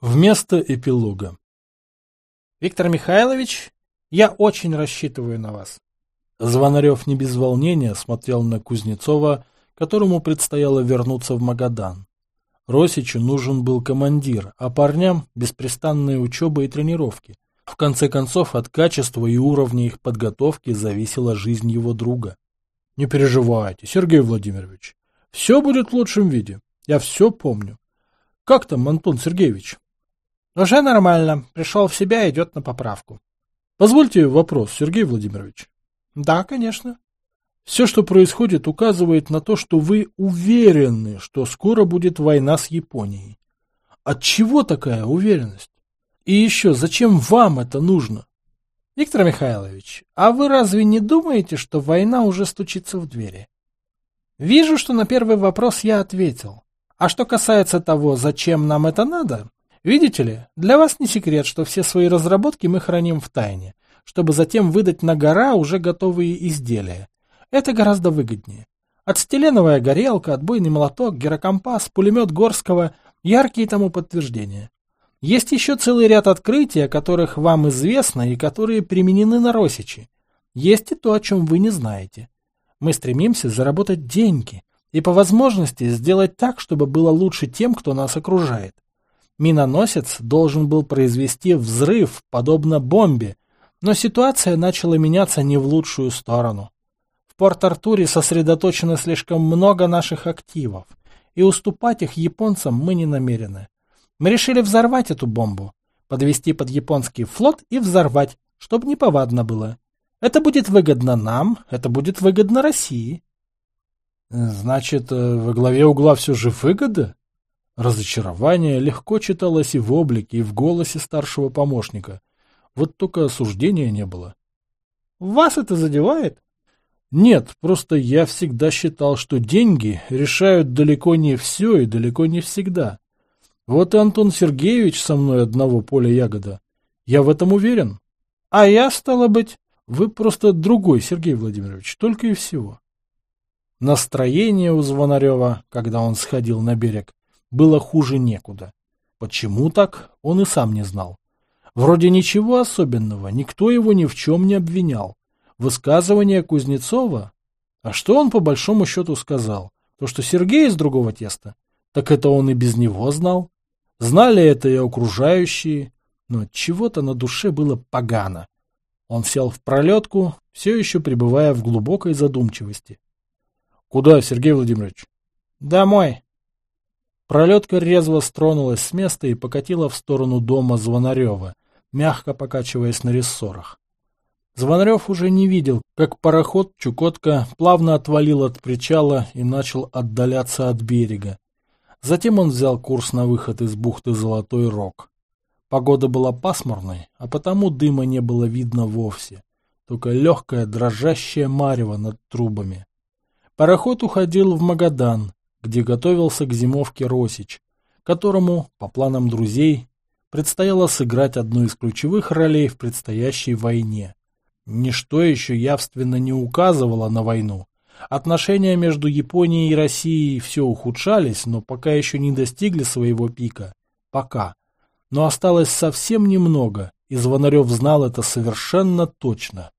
Вместо эпилога. Виктор Михайлович, я очень рассчитываю на вас. Звонарев не без волнения смотрел на Кузнецова, которому предстояло вернуться в Магадан. Росичу нужен был командир, а парням – беспрестанная учеба и тренировки. В конце концов, от качества и уровня их подготовки зависела жизнь его друга. Не переживайте, Сергей Владимирович. Все будет в лучшем виде. Я все помню. Как там, Антон Сергеевич? Уже нормально. Пришел в себя, идет на поправку. Позвольте вопрос, Сергей Владимирович. Да, конечно. Все, что происходит, указывает на то, что вы уверены, что скоро будет война с Японией. От чего такая уверенность? И еще, зачем вам это нужно? Виктор Михайлович, а вы разве не думаете, что война уже стучится в двери? Вижу, что на первый вопрос я ответил. А что касается того, зачем нам это надо, Видите ли, для вас не секрет, что все свои разработки мы храним в тайне, чтобы затем выдать на гора уже готовые изделия. Это гораздо выгоднее. Ацетиленовая горелка, отбойный молоток, гирокомпас, пулемет Горского – яркие тому подтверждения. Есть еще целый ряд открытий, о которых вам известно и которые применены на Росичи. Есть и то, о чем вы не знаете. Мы стремимся заработать деньги и по возможности сделать так, чтобы было лучше тем, кто нас окружает. Миноносец должен был произвести взрыв, подобно бомбе, но ситуация начала меняться не в лучшую сторону. В Порт-Артуре сосредоточено слишком много наших активов, и уступать их японцам мы не намерены. Мы решили взорвать эту бомбу, подвести под японский флот и взорвать, чтобы неповадно было. Это будет выгодно нам, это будет выгодно России. Значит, э, во главе угла все же выгода? Разочарование легко читалось и в облике, и в голосе старшего помощника. Вот только осуждения не было. «Вас это задевает?» «Нет, просто я всегда считал, что деньги решают далеко не все и далеко не всегда. Вот и Антон Сергеевич со мной одного поля ягода. Я в этом уверен. А я, стало быть, вы просто другой, Сергей Владимирович, только и всего». Настроение у Звонарева, когда он сходил на берег, было хуже некуда. Почему так, он и сам не знал. Вроде ничего особенного, никто его ни в чем не обвинял. Высказывание Кузнецова? А что он по большому счету сказал? То, что Сергей из другого теста? Так это он и без него знал. Знали это и окружающие, но чего-то на душе было погано. Он сел в пролетку, все еще пребывая в глубокой задумчивости. — Куда, Сергей Владимирович? — Домой. Пролетка резво стронулась с места и покатила в сторону дома Звонарева, мягко покачиваясь на рессорах. Звонарев уже не видел, как пароход Чукотка плавно отвалил от причала и начал отдаляться от берега. Затем он взял курс на выход из бухты Золотой Рог. Погода была пасмурной, а потому дыма не было видно вовсе, только легкое дрожащее марево над трубами. Пароход уходил в Магадан, где готовился к зимовке Росич, которому, по планам друзей, предстояло сыграть одну из ключевых ролей в предстоящей войне. Ничто еще явственно не указывало на войну. Отношения между Японией и Россией все ухудшались, но пока еще не достигли своего пика. Пока. Но осталось совсем немного, и Звонарев знал это совершенно точно.